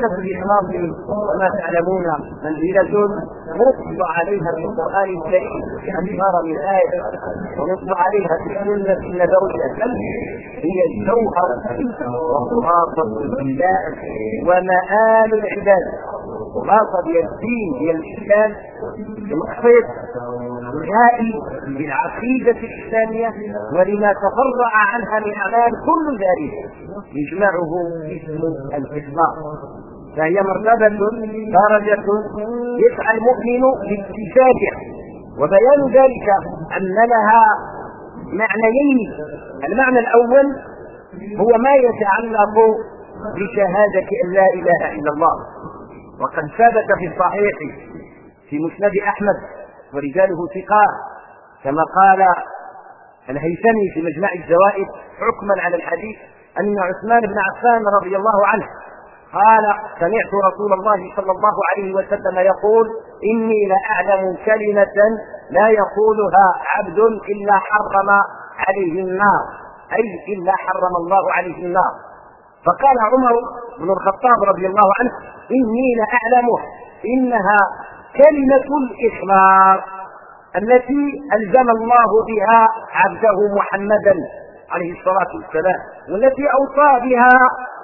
منزلة الإخلاص كما تعلمون منزلة نصب عليها في القرآن الكريم أكثر من آية. ونصب عليها في السنة النبوية هي الجوهر وخلاصة الإله ومآل العبادة خلاصة هي الدين هي الإسلام المحيط الغائي بالعقيدة الإسلامية ولما تفرع عنها من أعمال كل ذلك. يجمعه اسم الإخلاص فهي مرتبة درجة يسعى المؤمن لاكتسابها وبيان ذلك أن لها معنيين. المعنى الأول هو ما يتعلق بشهادة أن لا إله إلا الله. وقد ثبت في الصحيح في مسند أحمد ورجاله ثقات كما قال الهيثمي في مجمع الزوائد حكما على الحديث أن عثمان بن عفان رضي الله عنه قال سمعت رسول الله صلى الله عليه وسلم يقول إني لأعلم كلمة لا يقولها عبد إلا حرم عليه النار. أي إلا حرم الله عليه النار. فقال عمر بن الخطاب رضي الله عنه إني لأعلمه إنها كلمة الإخلاص التي ألزم الله بها عبده محمدا. عليه الصلاة والسلام والتي أوصى بها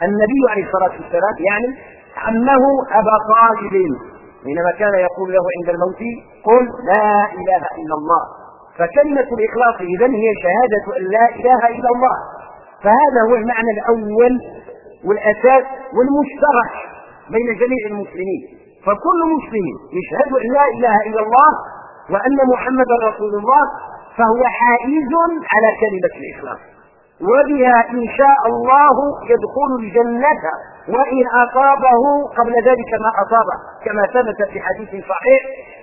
النبي عليه الصلاة والسلام يعني عمه أبا طالب. حينما كان يقول له عند الموت قل لا إله إلا الله. فكلمة الإخلاص إذن هي شهادة أن لا إله إلا الله. فهذا هو المعنى الأول والأساس والمشترك بين جميع المسلمين. فكل مسلم يشهد أن لا إله إلا الله وأن محمدا رسول الله فهو حائز على كلمة الإخلاص. وبها إن شاء الله يدخل الجنة وإن أصابه قبل ذلك ما أصابه كما ثبت في حديث صحيح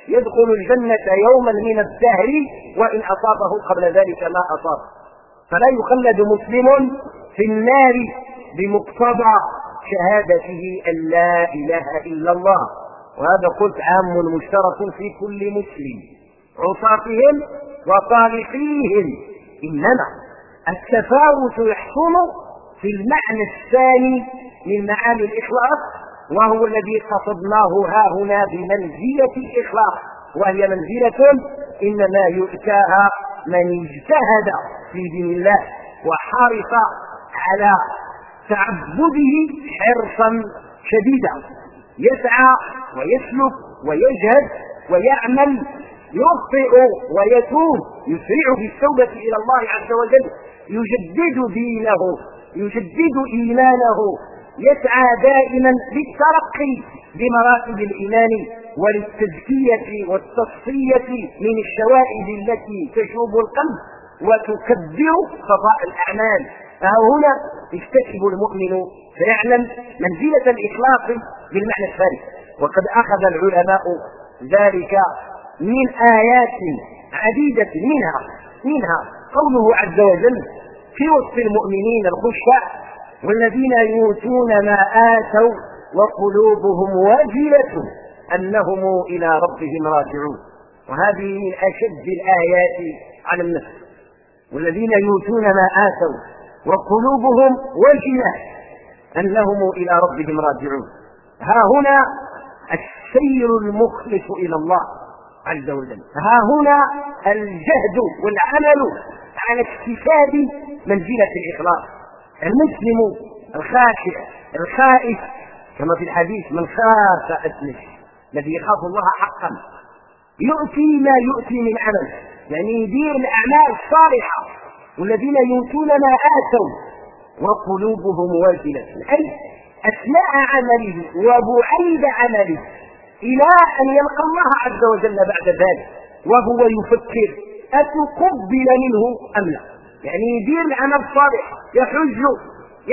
يدخل الجنة يوما من الدهر وإن أصابه قبل ذلك ما أصابه فلا يخلد مسلم في النار بمقتضى شهادته أن لا إله إلا الله. وهذا قلت عام مشترك في كل مسلم. عصاتهم وصالحيهم إنما التفاوت يحصل في المعنى الثاني من معاني الإخلاص وهو الذي قصدناه ها هنا بمنزلة الإخلاص وهي منزلة إنما يؤتاها من اجتهد في دين الله وحرص على تعبده حرصا شديدا. يسعى ويسلك ويجهد ويعمل يخطئ ويتوب يسرع بالتوبة إلى الله عز وجل. يجدد دينه يجدد إيمانه يسعى دائما للترقي بمراتب الإيمان وللتزكية والتصفية من الشوائب التي تشوب القلب وتكبر صفاء الأعمال. فهنا يكتسب المؤمن فيعلم منزلة الإخلاص بالمعنى الثالث. وقد أخذ العلماء ذلك من آيات عديدة منها منها قوله عز وجل في وصف المؤمنين الخشع والذين يؤتون ما آتوا وقلوبهم واجلة أنهم إلى ربهم راجعون. وهذه من أشد الآيات على النفس. والذين يؤتون ما آتوا وقلوبهم وجلة أنهم إلى ربهم راجعون. ها هنا السير المخلص إلى الله عز وجل. ها هنا الجهد والعمل على اكتساب منزلة الإخلاص. المسلم الخاشع الخائف كما في الحديث من خاف أسلم الذي يخاف الله حقا. يؤتي ما يؤتي من عمل. يعني يدير الأعمال الصالحة. والذين يؤتون ما آتوا. وقلوبهم واجلة. أي أثناء عمله وبعيد عمله إلى أن يلقى الله عز وجل بعد ذلك. وهو يفكر. أتقبل منه أم لا؟ يعني يدير العمل الصالح يحج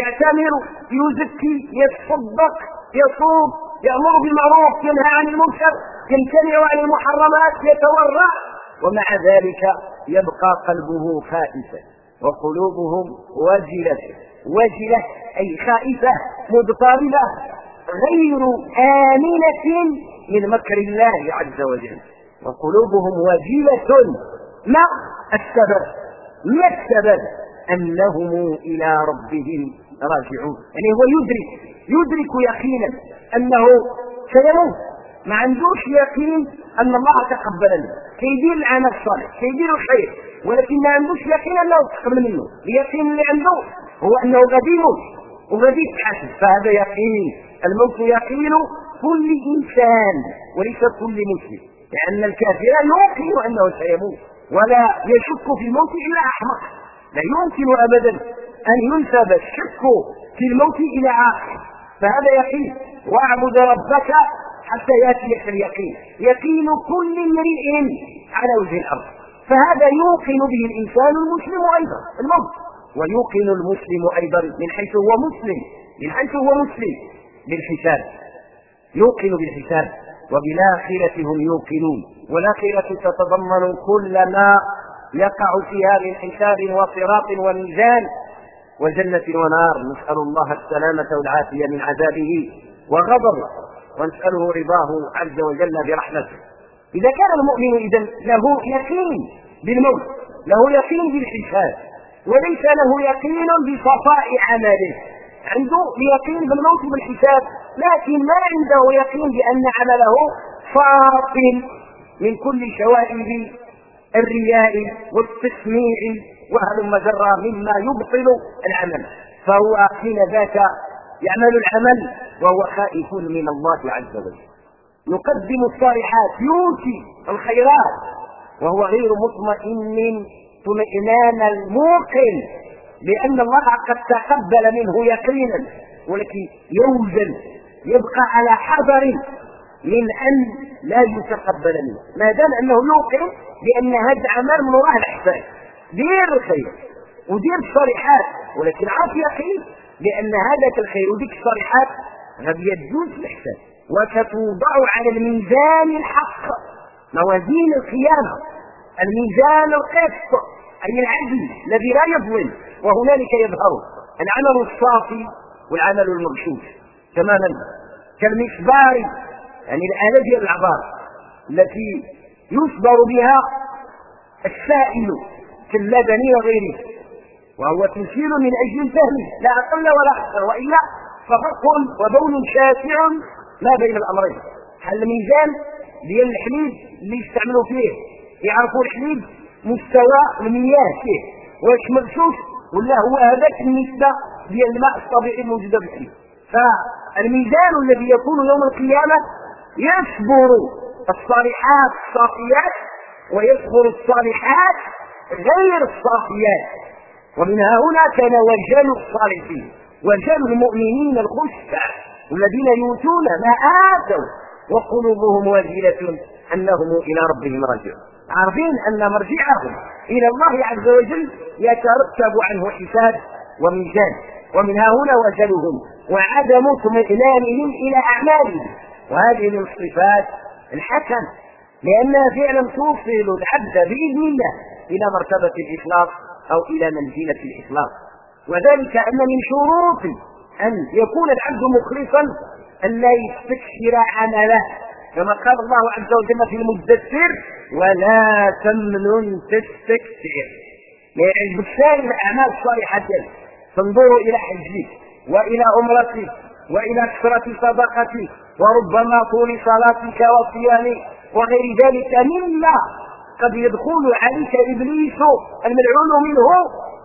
يعتمر يزكي يتصدق يصوم يأمر بالمعروف ينهى عن المنكر يمتنع عن المحرمات يتورع. ومع ذلك يبقى قلبه خائفا وقلوبهم وجلة. وجلة أي خائفة مضطربة غير آمنة من مكر الله عز وجل. وقلوبهم وجلة ما السبب ما السبب؟ أنهم إلى ربهم راجعون. يعني هو يدرك يدرك يقينا أنه سيموت. ما عندوش يقين أن الله تقبل منه كيدير العمل الصالح كيدير الخير. ولكن ما عندوش يقين أنه تقبل منه. اليقين اللي عنده هو أنه غادي يموت وغادي يتحاسب فهذا يقين الموت يقين كل إنسان وليس كل مسلم. لأن الكافر يوقن أنه سيموت. ولا يشك في الموت إلا أحمق. لا يمكن ابدا أن ينسب الشك في الموت إلى عاقل فهذا يقين. واعبد ربك حتى ياتيك اليقين. يقين كل امرئ على وجه الأرض. فهذا يوقن به الإنسان المسلم أيضا الموت. ويوقن المسلم أيضا من حيث هو مسلم من حيث هو مسلم بالحساب يوقن بالحساب. وبالآخرة هم يوقنون. والآخرة تتضمن كل ما يقع فيها من حساب وصراط وميزان. وجنة ونار نسأل الله السلامة والعافية من عذابه وغضبه ونسأله رضاه عز وجل برحمته. إذا كان المؤمن إذا له يقين بالموت له يقين بالحساب وليس له يقين بصفاء عمله. عنده يقين بالموت بالحساب لكن ما عنده يقين بأن عمله فاطل من كل شوائب الرياء والتسميع وهلم جرى مما يبطل العمل. فهو حين ذاك يعمل العمل وهو خائف من الله عز وجل. يقدم الصالحات يؤتي الخيرات وهو غير مطمئن طمئنان الموقن. لأن الله قد تقبل منه يقينا ولكن يوزن يبقى على حذر من أن لا يتقبل منه. ما دام أنه يوقن بأن هذا عمل من وراه الإحسان دير الخير ودير الصالحات ولكن عرف يقين لأن هذاك الخير وذيك الصالحات غادي يجوز الإحسان. وستوضع على الميزان الحق. موازين القيامة الميزان القسط. أي العدل الذي لا يظلم وهنالك يظهر العمل الصافي والعمل المغشوش تماما. كالمسبار يعني الآلة ديال العبار التي يصبر بها السائل كاللبن وغيره وهو تمثيل من أجل الفهم لا أقل ولا أكثر وإلا ففرق وبون شاسع ما بين الأمرين. حل الميزان ديال الحليب اللي يستعملوا فيه؟ يعرفوا الحليب؟ مستوى المياه فيه واش مغشوش ولا هو هذاك النسبة ديال الماء الطبيعي الموجودة في فالميزان الذي يكون يوم القيامة يصبر الصالحات الصافيات ويصبر الصالحات غير الصافيات ومنها هنا كان وجال الصالحين وجال المؤمنين الخشع الذين يؤتون ما آتوا وقلوبهم واجلة أنهم إلى ربهم راجعون. عارفين أن مرجعهم إلى الله عز وجل يترتب عنه حساب وميزان. ومنها هنا وجلهم وعدم اطمئنانهم إلى أعمالهم. وهذه من صفات الحكم لأنها فعلا توصل العبد بإذن الله إلى مرتبة الإخلاص أو إلى منزلة الإخلاص. وذلك أن من شروط أن يكون العبد مخلصا أن لا يستكثر عمله. كما قال الله عز وجل في المدثر ولا تمنن تستكثر يعني بسائر الأعمال الصالحة تنظر إلى حجك وإلى عمرتك وإلى كثرة صدقتك وربما طول صلاتك وصيامك وغير ذلك مما قد يدخل عليك إبليس الملعون منه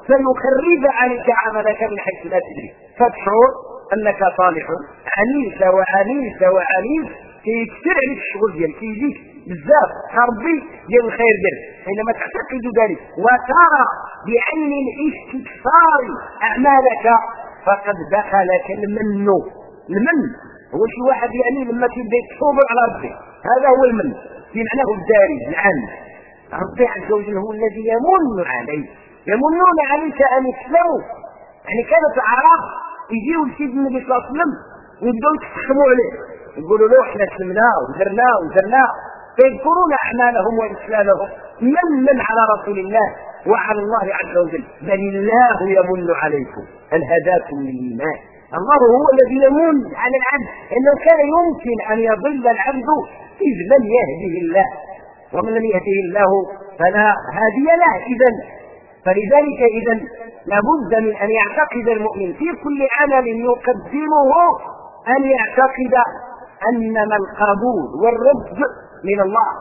فيخرب عليك عملك من حيث لا تدري. فتشعر أنك صالح. عنيس وعنيس وعنيس كيكثر عليك الشغل ديالك كيجيك بزاف ربي ديال الخير ديالك. حينما تعتقد ذلك وترى بعين الاستكثار أعمالك فقد دخلك المن. المن هو شي واحد يعني لما تبدأ يتصوب على ربي. هذا هو المن. في معناه الدارج العام. ربي عز وجل هو الذي يمن عليك. يمنون عليك أن اسلموا يعني كانت الاعراب يجيوا لسيد النبي صلى الله عليه وسلم ويبداو يتحكموا عليه. يقولوا له إحنا سلمنا ودرنا ودرنا فيذكرون اعمالهم واسلامهم من من على رسول الله وعلى الله عز وجل. بل الله يمن عليكم. ان هداكم للإيمان؟ الله هو الذي يمن على العبد. إنه كان يمكن أن يضل العبد إذ لم يهده الله. ومن لم يهده الله فلا هادي له. اذا فلذلك اذا لابد من أن يعتقد المؤمن في كل عمل يقدمه أن يعتقد أنما القبول والرد من الله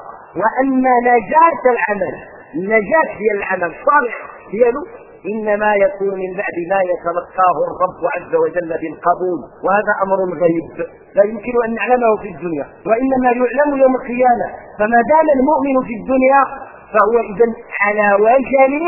وأن نجاة العمل النجاة ديال العمل الصالح ديالو إنما يكون من بعد ما يتلقاه الرب عز وجل بالقبول وهذا أمر غريب. لا يمكن أن نعلمه في الدنيا وإنما يعلم يوم القيامة. فما دام المؤمن في الدنيا فهو اذا على وجل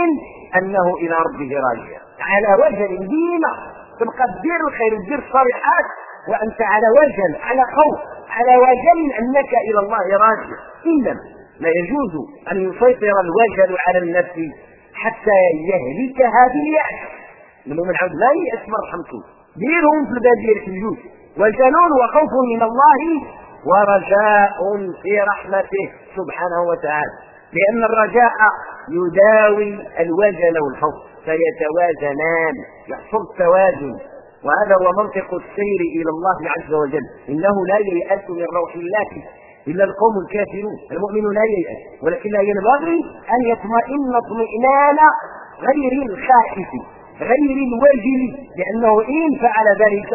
أنه إلى ربه راجع. على وجل ديما تبقى تدير الخير وتدير الصالحات. وأنت على وجل على خوف على وجل أنك إلى الله راجع. إنما لا يجوز أن يسيطر الوجل على النفس حتى يهلكها باليأس من عبد لا يأس من رحمته ديرهم في البادية الجوز وجنون وخوف من الله ورجاء في رحمته سبحانه وتعالى. لأن الرجاء يداوي الوجل والخوف. فيتوازنان يحصل التوازن وهذا هو منطق السير إلى الله عز وجل. إنه لا ييأس من روح الله إلا القوم الكافرون. المؤمن لا ييأس. ولكن لا ينبغي أن يطمئن اطمئنان غير الخائف غير الواجب لأنه إن فعل ذلك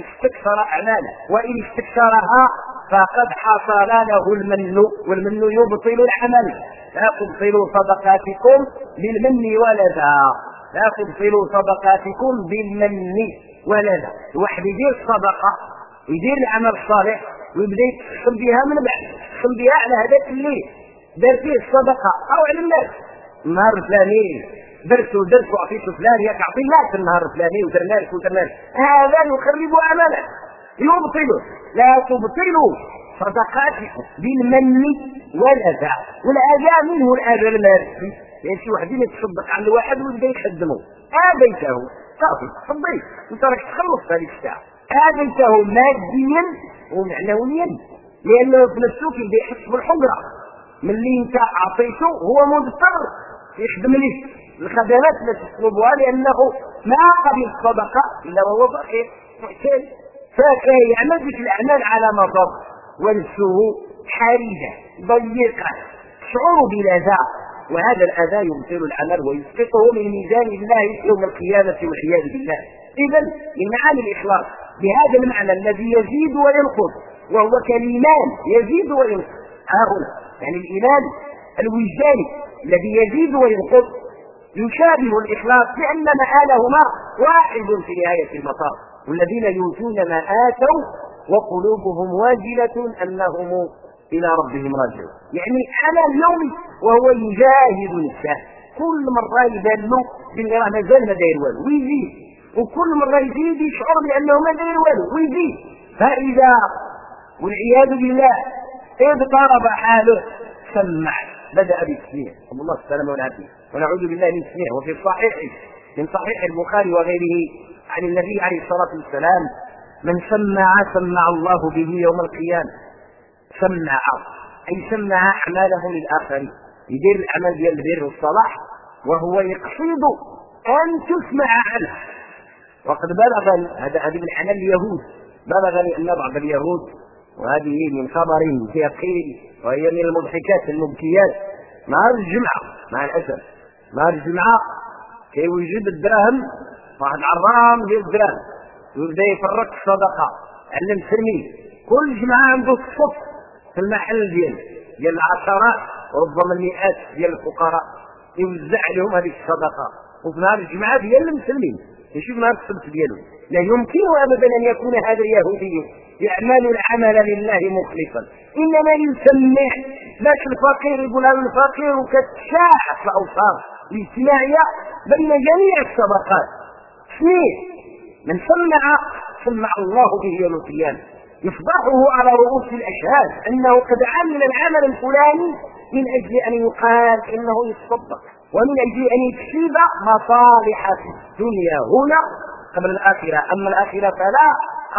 استكثر أعماله. وإن استكثرها فقد حصل له المن والمن يبطل العمل. لا تبطلوا صدقاتكم بالمن ولدا لا تبطلوا صدقاتكم بالمن ولدا الواحد يدير الصدقة يدير العمل الصالح ويبدأ يتحكم بها من بعد يتحكم بها على هذاك اللي دار فيه الصدقة أو على الناس. النهار الفلاني درت ودرت وعطيت فلان ياك اعطي الناس النهار الفلاني ودرنا لك ودرنا هذا يخرب عمله يبطله لا تبطلوا. صدقاتكم بالمن والأذى والأذى منه الأذى المادي. يعني شي واحد يتصدق على واحد ويبدا يخدمه آذيته. صافي صديق. انت راك تخلص هذيك الساعة. آذيته ماديا ومعنويا. لأنه في نفسه كيبدا يحس بالحجره ملي انت اعطيته هو مضطر يخدم لك الخدمات التي تطلبها لأنه ما قبل الصدقة إلا وهو فقير محتاج. فيعمل بك الأعمال على مضض. ونفسه حرجه ضيقة شعور بالاذى وهذا الأذى يبطل العمل ويسقطه من ميزان الله يوم القيامة والعياذ بالله. اذا من معاني الإخلاص بهذا المعنى الذي يزيد وينقص وهو كالإيمان يزيد وينقص. ها هنا يعني الإيمان الوجداني الذي يزيد وينقص يشابه الإخلاص لأن مآلهما واحد في نهاية المطاف. والذين يؤتون ما آتوا وقلوبهم واجلة أنهم إلى ربهم راجعون. يعني على اليوم وهو يجاهد نفسه. كل مرة يبان له باللي راه مازال ما داير والو. ويزيد. وكل مرة يزيد يشعر بأنه ما داير والو. ويزيد. فإذا والعياذ بالله اضطرب حاله سمع. بدأ بالتسميع صلى الله السلامة والعافية. ونعوذ بالله من التسميع وفي الصحيح من صحيح البخاري وغيره عن النبي عليه الصلاة والسلام من سمع سمع الله به يوم القيامة. سمع أي سمع أعماله للآخرين. يدير الأعمال ديال البر والصلاح وهو يقصد أن تسمع عنه. وقد بلغ هذا هذه من حال اليهود. بلغني ان بعض اليهود وهذه من خبر يقين وهي من المضحكات المبكيات. نهار الجمعة مع الأسف. نهار الجمعة كيوجد الدراهم واحد عرام ديال الدراهم. ويبدا يفرق الصدقه على المسلمين كل جمعه عنده الصف في المحل ديالو ديال العشرات وربما المئات ديال الفقراء. يوزع عليهم هذه الصدقة. وفي نهار الجمعة ديال المسلمين يشوف ما الصبت ديالو. لا يمكن ابدا أن يكون هذا اليهودي يعمل العمل لله مخلصا. إنما يسمع باش الفقير يقول هذا الفقير وكتشاح الأوصاف. الاجتماعيه بين جميع الطبقات اثنين من سمع سمع الله به يوم القيامة. يفضحه على رؤوس الأشهاد أنه قد عمل العمل الفلاني من أجل أن يقال إنه يتصدق ومن أجل أن يكسب مصالح الدنيا. هنا قبل الآخرة أما الآخرة فلا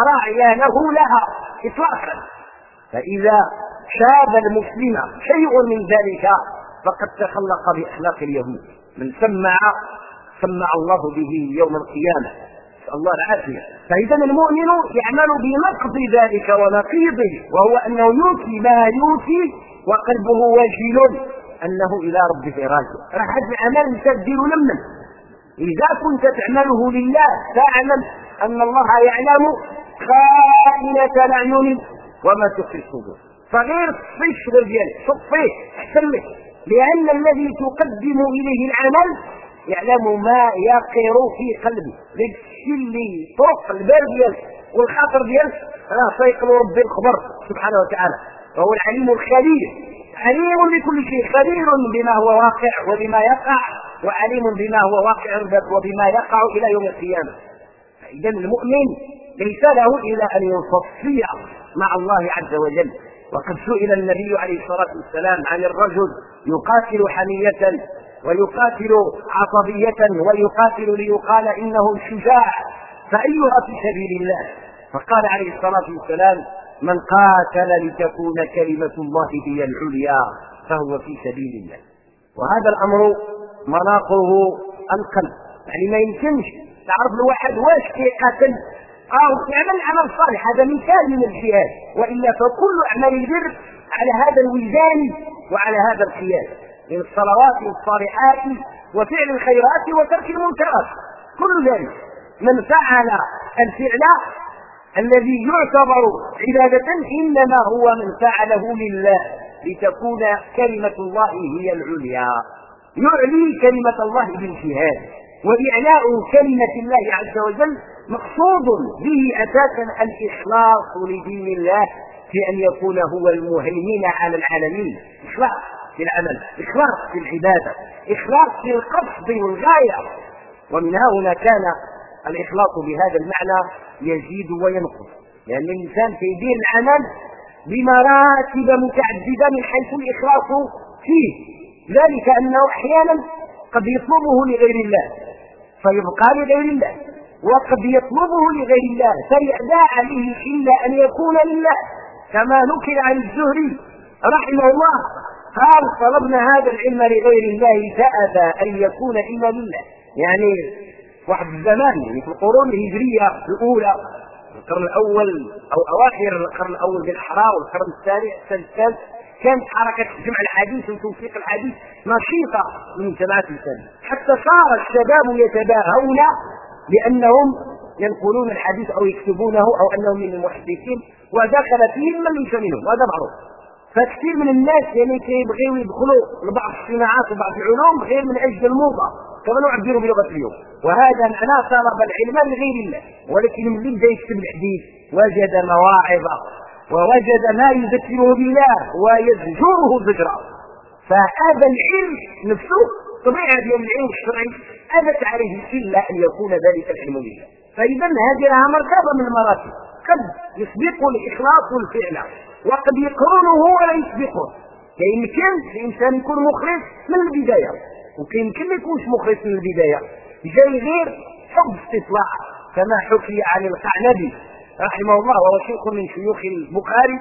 راعي له لها اطلاقا. فإذا شاب المسلم شيء من ذلك فقد تخلق بأخلاق اليهود. من سمع سمع الله به يوم القيامة. الله العافية. فإذا المؤمن يعمل بنقض ذلك ونقيضه وهو أنه يوتي ما يوتي وقلبه وجل أنه إلى ربه راجع. راه هذا العمل تدير لمن؟ إذا كنت تعمله لله فاعلم أن الله يعلم خائنة الأعين وما تخفي الصدور. صغير في الشغل ديالك صفيه احسن لك لأن الذي تقدم إليه العمل يعلم ما يقر في قلبه. الشيء اللي طرق البال ديالك والخاطر ديالك راه سيقل ربي الخبر سبحانه وتعالى. وهو العليم الخبير. عليم بكل شيء. خبير بما هو واقع وبما يقع وعليم بما هو واقع وبما يقع إلى يوم القيامة. فاذا المؤمن ليس له إلا أن يصفي مع الله عز وجل. وقد سئل النبي عليه الصلاة والسلام عن الرجل يقاتل حمية ويقاتل عصبية ويقاتل ليقال إنه شجاع فأيها في سبيل الله؟ فقال عليه الصلاة والسلام من قاتل لتكون كلمة الله هي العليا فهو في سبيل الله. وهذا الأمر مناقه القلب. يعني ما يمكنش تعرف الواحد واش كيقاتل. أو يعمل عمل صالح هذا مثال من الجهاد. وإلا فكل اعمال البر على هذا الوجدان وعلى هذا القياس. من الصلوات والصالحات وفعل الخيرات وترك المنكرات. كل ذلك من فعل الفعل الذي يعتبر عبادة إنما هو من فعله لله لتكون كلمة الله هي العليا. يعلي كلمة الله بالجهاد وإعلاء كلمة الله عز وجل مقصود به أساسا الإخلاص لدين الله في أن يكون هو المهيمن على العالمين. إخلاص. في العمل إخلاص في العبادة إخلاص في القصد والغاية ومن هنا كان الإخلاص بهذا المعنى يزيد وينقص. لأن الإنسان كيدير العمل بمراتب متعددة من حيث الإخلاص فيه. ذلك أنه أحيانا قد يطلبه لغير الله فيبقى لغير الله. وقد يطلبه لغير الله فيأبى عليه إلا أن يكون لله. كما نكر عن الزهري رحمه الله. قال طلبنا هذا العلم لغير الله فأبى أن يكون إلا لله. يعني واحد الزمان يعني في القرون الهجرية الأولى القرن الأول أو أواخر القرن الأول بالأحرى والقرن الثاني الثالث كانت حركة جمع الحديث وتوثيق الحديث نشيطة من جماعة الإسلام. حتى صار الشباب يتباهون بأنهم ينقلون الحديث أو يكتبونه أو أنهم من المحدثين ودخل فيهم من ليس منهم وهذا معروف. فكثير من الناس يعني كيبغيو يدخلوا لبعض الصناعات وبعض العلوم غير من أجل الموضة كما نعبر بلغة اليوم. وهذا معناه طلب العلم لغير الله ولكن من بدا يكتب الحديث وجد مواعظ ووجد ما يذكره بالله ويزجره زجرا فهذا العلم نفسه طبيعه ديال العلم الشرعي أبت عليه إلا أن يكون ذلك العلم لله. فإذا هذه لها مرتبه من المراتب. قد يسبق الإخلاص الفعل وقد يقرنه ولا يسبقه فيمكن الإنسان يكون مخلص من البداية. وكيمكن ما يكونش مخلص من البداية جاي غير حب استطلاع كما حكي عن القعنبي رحمه الله وهو شيخ من شيوخ البخاري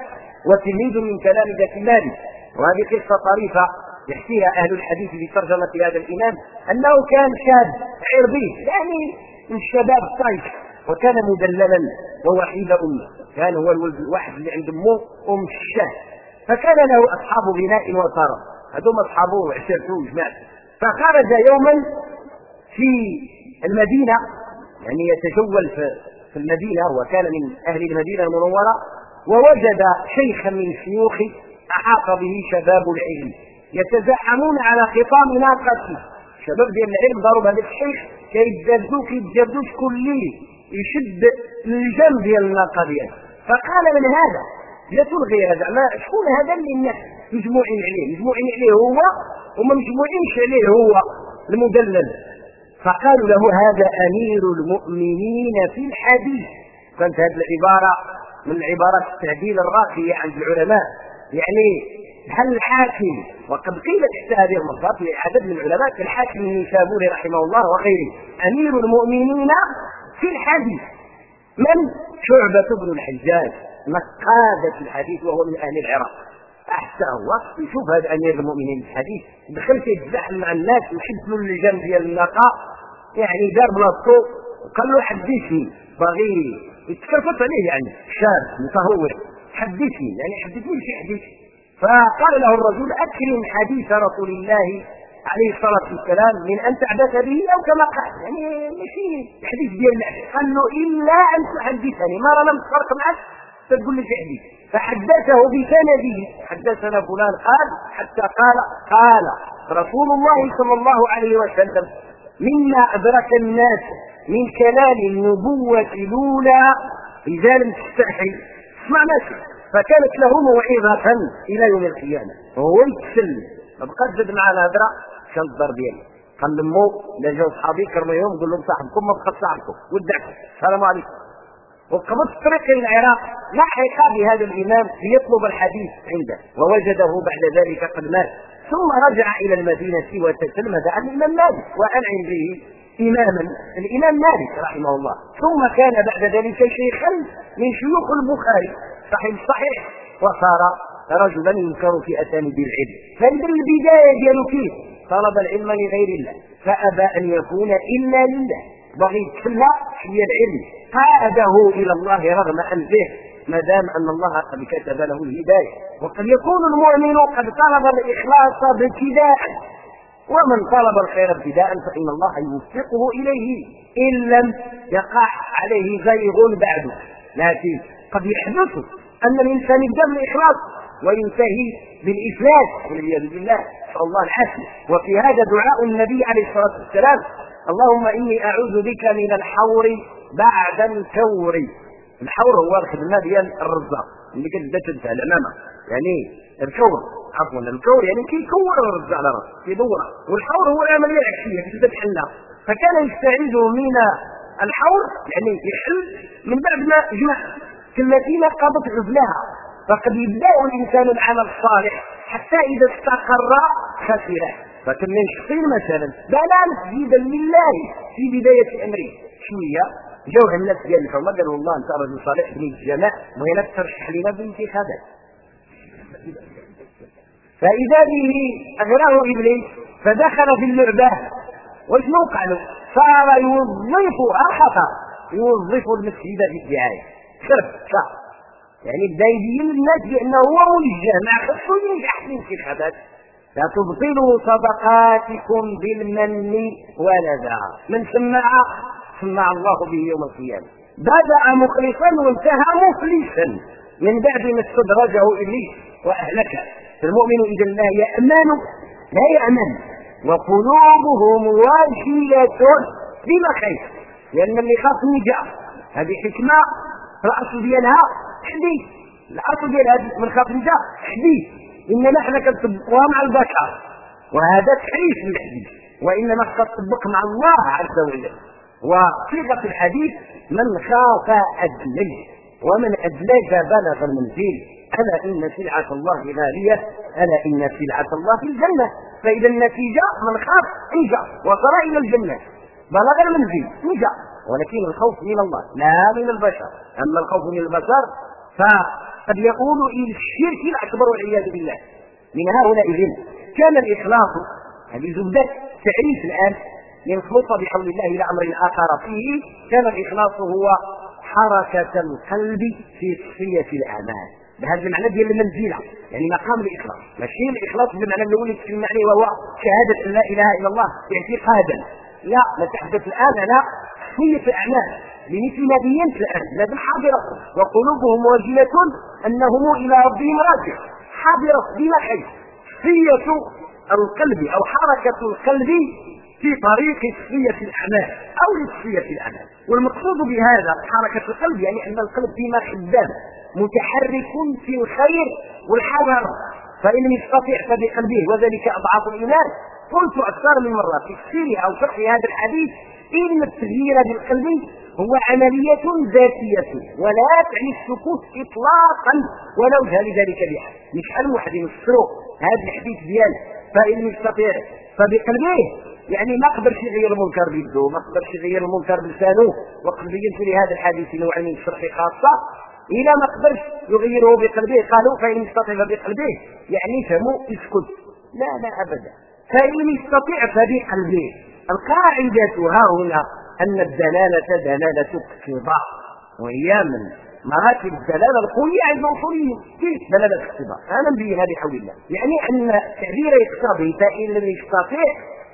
وتلميذ من تلامذة مالك وهذه قصة طريفة يحكيها أهل الحديث في ترجمة هذا الإمام أنه كان شاب عربي يعني من الشباب الطيش وكان مدللا ووحيد أمه كان هو الولد الواحد اللي عند أمه أم الشاه. فكان له أصحاب غناء وطرب هذوما أصحابه وعشرته وجماعة فخرج يوما في المدينة يعني يتجول في المدينة وكان من أهل المدينة المنورة ووجد شيخا من الشيوخ أحاط به شباب العلم. يتزعمون على خطام ناقته. شباب ديال العلم ضرب هذا الشيخ كيتجردوا كيتجردوا شكون ليه يشد الجنب ديال الناقة ديالو فقال من هذا جات الغيره زعما شكون هذا اللي الناس مجموعين عليه مجموعين عليه هو وما مجموعينش عليه هو المدلل. فقالوا له هذا أمير المؤمنين في الحديث. كانت هذه العبارة من العبارات التعديل الراقية عند العلماء. يعني بحال الحاكم وقد قيل تحت هذه المصادر لعدد من العلماء كالحاكم النيسابوري رحمه الله وغيره أمير المؤمنين في الحديث. من شعبة بن الحجاج نقادة الحديث وهو من أهل العراق. أحسن هو يشوف هذا أمير المؤمنين الحديث. دخل كيتزاحم مع الناس وشد له اللجان ديال النقاء. يعني دار بلاصتو وقال له حدثني باغي يتكرفت عليه يعني شاب متهور. حدثني يعني حدثني شي حديث فقال له الرجل أكرم حديث رسول الله عليه الصلاة والسلام من أن تعبث به أو كما قال. يعني ماشي الحديث ديال قال له إلا أن تحدثني. ما رانا نتفرق معك تقول لي في حديث. فحدثه بسنده. حدثنا فلان قال حتى قال قال رسول الله صلى الله عليه وسلم مما أدرك الناس من كلام النبوة الأولى رجال تستحي اسمع ماشي فكانت له موعظة إلى يوم القيامة. وهو يتسل ما بقاش زاد مع الهضرة الدار ديالي قال لمو لا جاو صحابي كرموا يوم قول لهم صاحبكم ما بقى صاحبكم؟ ودعك السلام عليكم. وقبض إلى العراق لحق بهذا الإمام ليطلب الحديث عنده ووجده بعد ذلك قد مات. ثم رجع إلى المدينة وتتلمذ عن الامام مالك. وانعم به إماما. الإمام مالك رحمه الله. ثم كان بعد ذلك شيخا من شيوخ البخاري. صحيح صحيح. وصار رجلا ينكر في أسانيد العلم. فاذا البداية ديالو كيف طلب العلم لغير الله فأبى أن يكون إلا لله. بغي يتسلى هي العلم. قاده إلى الله رغم انفه ما دام أن الله قد كتب له الهداية. وقد يكون المؤمن قد طلب الإخلاص ابتداء. ومن طلب الخير ابتداء فإن الله يوفقه إليه. إن لم يقع عليه زيغ بعده. لكن قد يحدث أن الإنسان يبدأ بالإخلاص. وينتهي بالإفلاس والعياذ بالله. نسال الله العافيه وفي هذا دعاء النبي عليه الصلاة والسلام. اللهم إني أعوذ بك من الحور بعد الكور. الحور هو الخدمة ديال الرزاق. اللي كتبدا تنتهى الأمامة. يعني الكور. عفوا الكور يعني كيكور الرزاق على رأسه كيدورها والحور هو العملية العكسيه كتبدا تحلها فكان يستعيذ من الحور يعني يحل من بعد ما جمع كالتي نقضت عزلها فقد يبدأ الإنسان العمل الصالح حتى إذا استقر خسره فكم من مثلا بلا مسجدا لله في بداية أمره. شوية جاو الناس ديال الحومه قالوا والله أنت رجل صالح بني الجماع بغينا ترشح لنا بالانتخابات فإذا به اغراه إبليس فدخل في اللعبه وشنو قالوا؟ صار يوظف اخطا يوظف المسجد في الدعاية. شرب شهر يعني بدا يبين للناس بأنه هو موجه مع خصو ينجح في الانتخابات لا تبطلوا صدقاتكم بالمن والذا من سمع سمع الله به يوم القيامة. بدأ مخلصا وانتهى مفلسا من بعد ما استدرجه إبليس واهلكه فالمؤمن إذا لا يأمن لا يأمن. وقلوبهم واجله بما خير. لأن اللي خاف نجا هذه حكمة الاصل ديالها حديث الاصل ديال هذه من خاف نجا حديث انما إحنا كنطبقوها مع البشر. وهذا تحريف للحديث وانما تطبق مع الله عز وجل. وصيغة الحديث من خاف أدلج. ومن أدلج بلغ المنزل. ألا إن سلعة الله غالية. ألا إن سلعة الله في الجنة. فإذا النتيجة من خاف نجا وصل إلى الجنة. بلغ المنزل نجا ولكن الخوف من الله لا من البشر. أما الخوف من البشر فقد يقول إلى الشرك الأكبر والعياذ بالله. من هؤلاء كان الإخلاص هذه زبدة تعريف الآن ينخلط بحول الله إلى أمر آخر. فيه كان الإخلاص هو حركة القلب في تصفيه الاعمال بهذا المعنى ديال المنزلة يعني مقام الإخلاص. ماشي الإخلاص بالمعنى الأول اللي تكلم عليه وهو شهادة أن لا إله إلا الله اعتقادا. لا نتحدث الآن على تصفيه الأعمال. بمثل ما الآن. لازم حاضرة. وقلوبهم واجله أنهم إلى ربهم راجع. حاضرة بلا خير تصفيه القلب أو حركة القلب في طريق تصفية الأعمال أو لتصفية الأعمال. والمقصود بهذا حركة القلب يعني أن القلب فيما خدام متحرك في الخير والحذر. فإن لم يستطيع فبقلبه. وذلك أضعاف الإيمان. قلت أكثر من مرة في تفسير أو شرح هذا الحديث. إن التغيير بالقلب هو عملية ذاتية ولا تعني السكوت إطلاقا ولا وجه لذلك بحال مش حل واحد يفسروا هذا الحديث ديال فإن يستطيع فبقلبه. يعني ما قدرش يغير المنكر بيده ما قدرش يغير المنكر بلسانه. وقد بينت لهذا الحديث نوع من الشرح خاصة. إذا ما قدرش يغيره بقلبه. قالوا فإن يستطيع بقلبه. يعني فمو اسكت لا لا أبدا. فإن يستطيع فبقلبه. القاعدة ها هنا أن الدلالة دلالة اقتضاء وهي من مراتب الدلالة القوية عند الأصوليين. كيف دلالة الاختبار؟ أنا نبينها بحول الله. يعني أن التعبير يقتضي فان لم يستطيع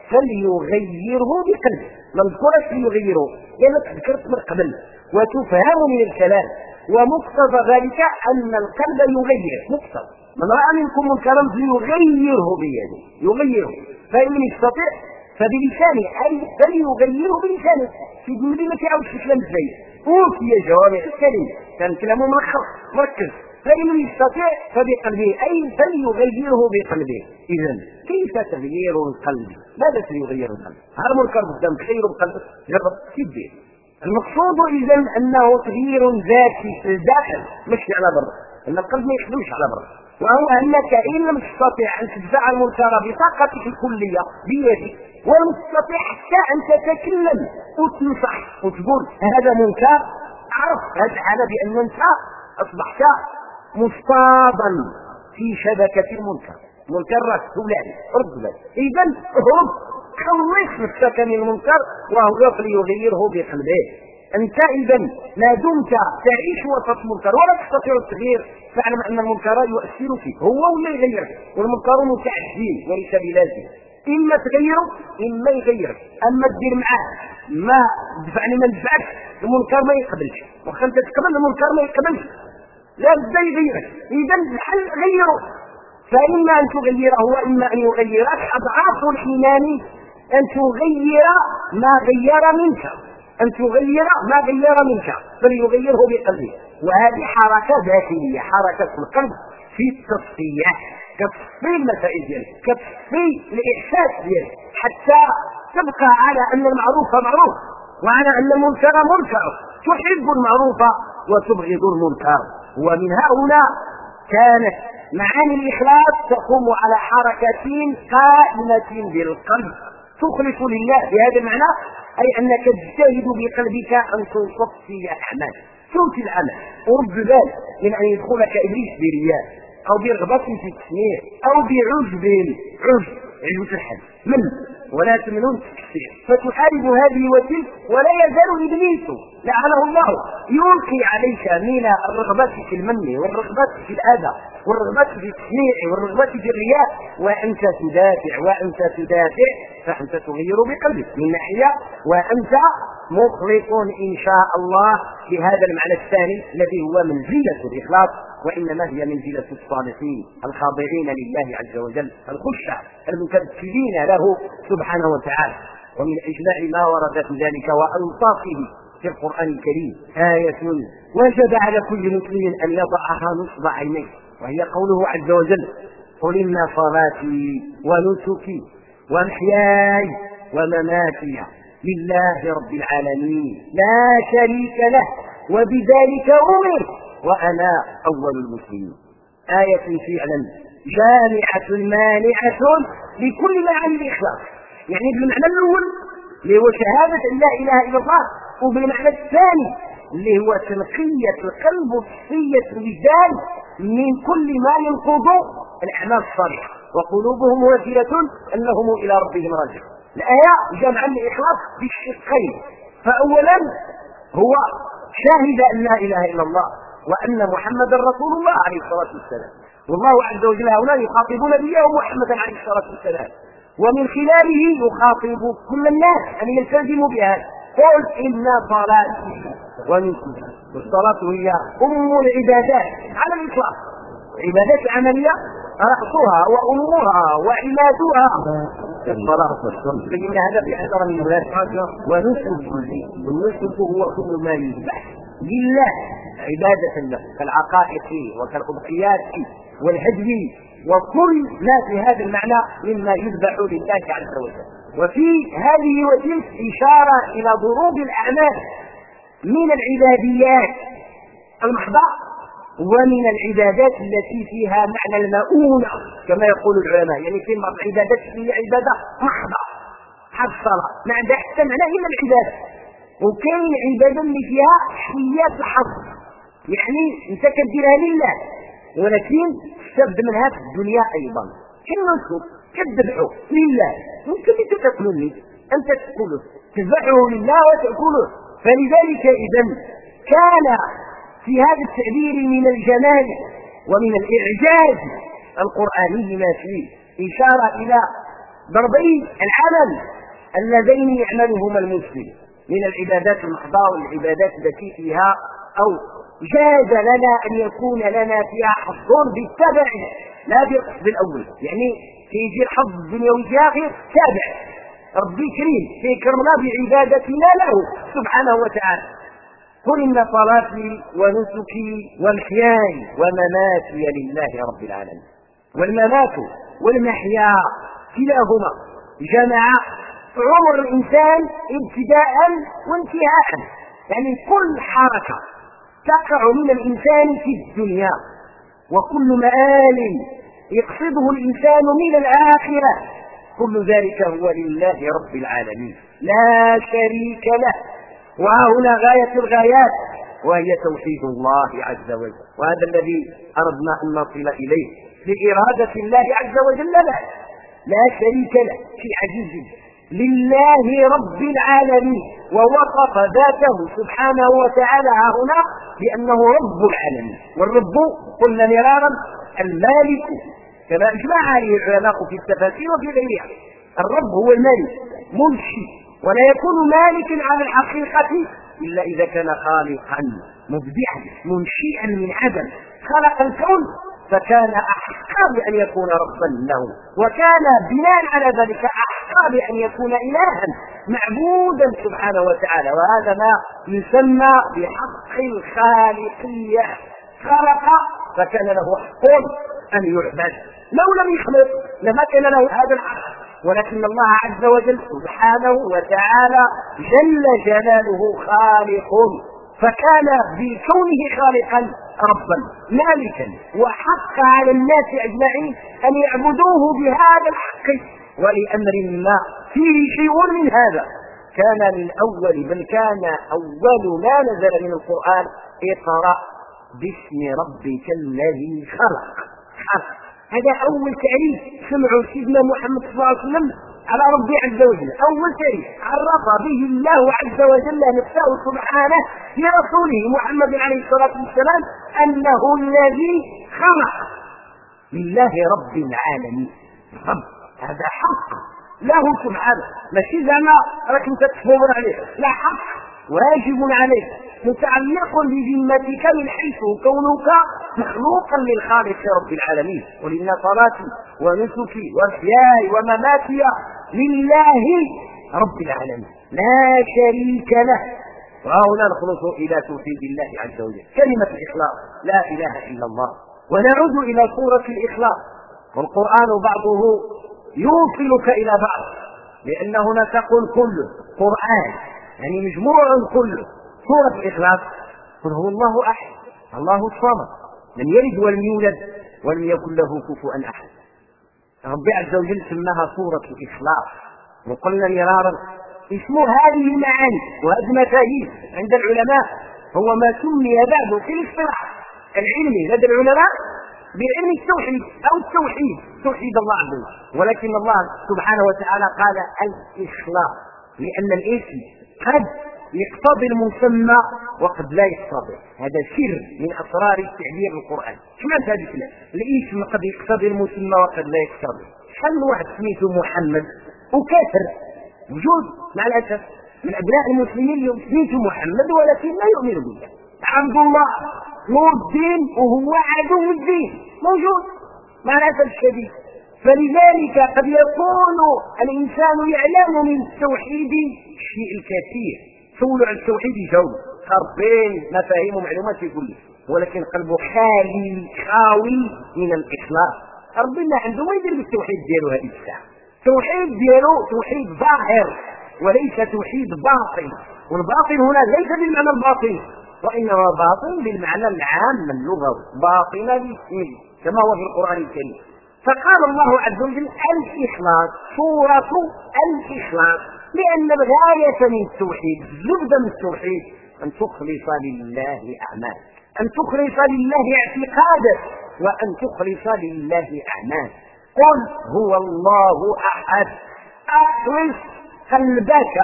فليغيره بقلبه. ما نذكرش ليغيره لأنك ذكرت من قبل وتفهم من الكلام. ومقتضى ذلك أن القلب يغير. مقتضى. من رأى منكم منكرا فليغيره بيده. يغيره. فإن لم يستطع فبلسانه أي فليغيره بلسانه في دولي ما تعاودش الكلام إزاي اوتي جوامع الكلم كان كلامه مركز. فإن لم يستطع فبقلبه أي فليغيره بقلبه. إذا كيف تغيير القلب؟ ماذا سيغير القلب؟ هذا منكر قدام تغير بقلبك جرب كيف المقصود اذا أنه تغيير ذاتي في الداخل مش على بره أن القلب ما يخدمش على بره وهو أنك إن لم تستطع أن تدفع المنكر بطاقتك الكلية بيدك ولم تستطع حتى أن تتكلم وتنصح وتقول هذا منكر. عرف هذا الحاله بأن أنت أصبحت مصطادا في شبكة المنكر. منكر رأس فلان رد اذا اهرب خلص نفسك من المنكر وهو ليغيره بقلبه. أنت اذا ما دمت تعيش وسط المنكر ولا تستطيع التغيير. فاعلم أن المنكر يؤثر فيك. هو ولا يغيرك. والمنكر متعدي وليس بلازم. إما تغيره إما يغيرك. أما تدير معاه ما دفعني ما ندفعك المنكر ما يقبلش. وخا أنت تقبل المنكر ما يقبلش. لا بد يغيرك. إذا الحل غيره. فإما أن تغيره وإما أن يغيرك. أضعاف الايمان أن تغير ما غير منك. أن تغير ما غير منك. بل يغيره بقلبه. وهذه حركة ذاتية حركة القلب في التصفية. كتصفي المسائل ديالك كتصفي الاحساس ديالك حتى تبقى على أن المعروف معروف وعلى أن المنكر منكر. تحب المعروف وتبغض المنكر. ومن هنا كانت معاني الإخلاص تقوم على حركة قائمة بالقلب. تخلص لله بهذا المعنى أي أنك تجتهد بقلبك أن تصفي الاعمال تؤتي العمل. ورد ذلك من أن يدخلك إبليس برياء. أو برغبه في التسميع أو بعجب عجب عجب الحد من؟ ولا تمنون تكثير فتحارب هذه وتلك ولا يزال إبليس. لعنه الله. يلقي عليك من الرغبه في المن والرغبه في الأذى والرغبه في التسميع والرغبه في الرياء. وأنت تدافع وأنت تدافع فأنت تغير بقلبك من ناحية وأنت مخلص إن شاء الله بهذا المعنى الثاني الذي هو منزلة الإخلاص وإنما هي منزلة الصالحين الخاضعين لله عز وجل الخشع المتبتلين له سبحانه وتعالى. ومن إجماع ما ورد في ذلك والطافه في القرآن الكريم آية وجب على كل مسلم أن يضعها نصب عينيه وهي قوله عز وجل قل إن صلاتي ونسكي ومحياي ومماتي لله رب العالمين لا شريك له وبذلك أمر وأنا أول المسلمين. آية فعلا جامعة مانعة لكل معاني الإخلاص. يعني بالمعنى الأول اللي هو شهادة ان لا إله إلا الله وبالمعنى الثاني اللي هو تنقيه القلب وتصفيه الوجدان من كل ما ينقض الأعمال الصالحة. وقلوبهم واجله أنهم إلى ربهم راجعون. الآية جمع الاخلاص بالشقين. فاولا هو شاهد أن لا إله إلا الله وأن محمدا رسول الله عليه الصلاة والسلام. والله عز وجل هؤلاء يخاطب نبيه محمدا عليه الصلاة والسلام. ومن خلاله يخاطب كل الناس. أن يلتزموا بهذا. قل إن صلاتي ونسكي والصلاة هي أم العبادات على الإطلاق. العبادات العملية رأسها وأمورها وعمادها الصلاة والصلاة فإن هذا بأثر من ذلك ونسك والنسك هو كل ما يذبح. لله. عبادة له. كالعقائق وكالأضحيات والهدي. وكل ما في هذا المعنى مما يذبح لله عز وجل. وفي هذه وتلك إشارة إلى ضروب الأعمال من العباديات المحضة ومن العبادات التي فيها معنى المؤونة كما يقول العلماء. يعني في بعض العبادات هي عبادة محضة حق الصلاة ما عندها حتى معنى إلا العبادة. وكاين عبادة اللي فيها حيات الحظ. يعني أنت كديرها لله ولكن تستفد منها في الدنيا أيضا. كما نشوف. كذبحه لله. ممكن أنت تاكله أنت تاكله تذبحه لله وتأكله. فلذلك اذا كان في هذا التعبير من الجمال ومن الإعجاز القرآني ما فيه إشارة إلى ضربي العمل اللذين يعملهما المسلم من العبادات المحضة والعبادات التي فيها أو جاز لنا أن يكون لنا فيها حظ بالتبع لا بالقصد الأول يعني يجي الحظ الدنيوي في آخر تابع. ربي كريم فيكرمنا بعبادتنا له سبحانه وتعالى. قل إن صلاتي ونسكي ومحياي ومماتي لله رب العالمين. والممات والمحيا كلاهما. جمع عمر الإنسان ابتداء وانتهاء. يعني كل حركة تقع من الإنسان في الدنيا. وكل مآل يقصده الإنسان من الآخرة. كل ذلك هو لله رب العالمين. لا شريك له. وها هنا غاية الغايات. وهي توحيد الله عز وجل. وهذا الذي أردنا أن نصل إليه. لإرادة الله عز وجل له. لا شريك له. في عزيز لله رب العالمين. ووصف ذاته سبحانه وتعالى هنا بأنه رب العالمين. والرب قلنا مرارا المالك كما اجمع عليه العلماء في التفاسير وفي غيرها. الرب هو المالك منشي ولا يكون مالكا على الحقيقة إلا إذا كان خالقا مبدعا منشئا من عدم خلق الكون. فكان أحقى بأن يكون ربا له وكان بناء على ذلك أحقى بأن يكون إلها معبودا سبحانه وتعالى. وهذا ما يسمى بحق الخالقية. خلق فكان له حق أن يعبد. لو لم يخلق لما كان له هذا الحق ولكن الله عز وجل سبحانه وتعالى جل جلاله خالق. فكان بكونه خالقا ربا مالكا وحق على الناس أجمعين أن يعبدوه بهذا الحق. ولأمر ما فيه شيء من هذا. كان من أول بل كان أول ما نزل من القرآن اقرأ باسم ربك الذي خلق. خلق. هذا أول تعريف سمعوا سيدنا محمد صلى الله عليه وسلم على ربي عز وجل. أول تعريف عرف به الله عز وجل نفسه سبحانه لرسوله محمد عليه الصلاة والسلام أنه الذي خلق. لله رب العالمين. رب هذا حق. له سبحانه. ماشي زعما راك أنت عليه. لا حق. واجب عليك متعلق بذمتك من حيث كونك مخلوقا للخالق رب العالمين. ولان صلاتي ونسكي ومحياي ومماتي لله رب العالمين. لا شريك له. وهنا نخلص إلى توحيد الله عز وجل. كلمة الإخلاص. لا إله إلا الله. ونعود إلى سورة الإخلاص. والقرآن بعضه يوصلك إلى بعض. لأن هنا تقول كله قرآن. يعني مجموع كله سورة الإخلاص قل هو الله أحد الله الصمد لم يلد ولم يولد ولم يكن له كفوا أحد. ربي عز وجل سماها سورة الإخلاص وقلنا مرارا اسم هذه المعاني وهذه المفاهيم عند العلماء. هو ما سمي بعد في الاصطلاح العلمي لدى العلماء بعلم التوحيد أو التوحيد توحيد الله عز وجل. ولكن الله سبحانه وتعالى قال الإخلاص لأن الاسم قد يقتضي المسمى وقد لا يقتضي. هذا سر من أسرار التعبير القرآن. شمال هذه الكلام الاسم قد يقتضي المسمى وقد لا يقتضي؟ شحال من واحد سميته محمد وكافر؟ وجود مع الأسف. من أبناء المسلمين اليوم سميته محمد ولكن لا يؤمن بالله. عبد الله نور الدين وهو عدو الدين. موجود. مع الأسف الشديد. فلذلك قد يكون الإنسان يعلم من التوحيد الشيء الكثير سولوا عن التوحيد يجاوب خربين مفاهيم ومعلومات في كله. ولكن قلبه خالي خاوي من الإخلاص. ربنا عنده ما يدير بالتوحيد ديالو هذه الساعة. التوحيد ديالو توحيد ظاهر وليس توحيد باطن. والباطن هنا ليس بالمعنى الباطن وإنما باطن بالمعنى العام اللغوي باطن كما هو في القرآن الكريم. فقال الله عز وجل الإخلاص سورة الإخلاص لأن الغاية من التوحيد الزبدة من التوحيد أن تخلص لله أعمالك أن تخلص لله اعتقادك وأن تخلص لله أعمالك قل هو الله أحد. أخلص قلبك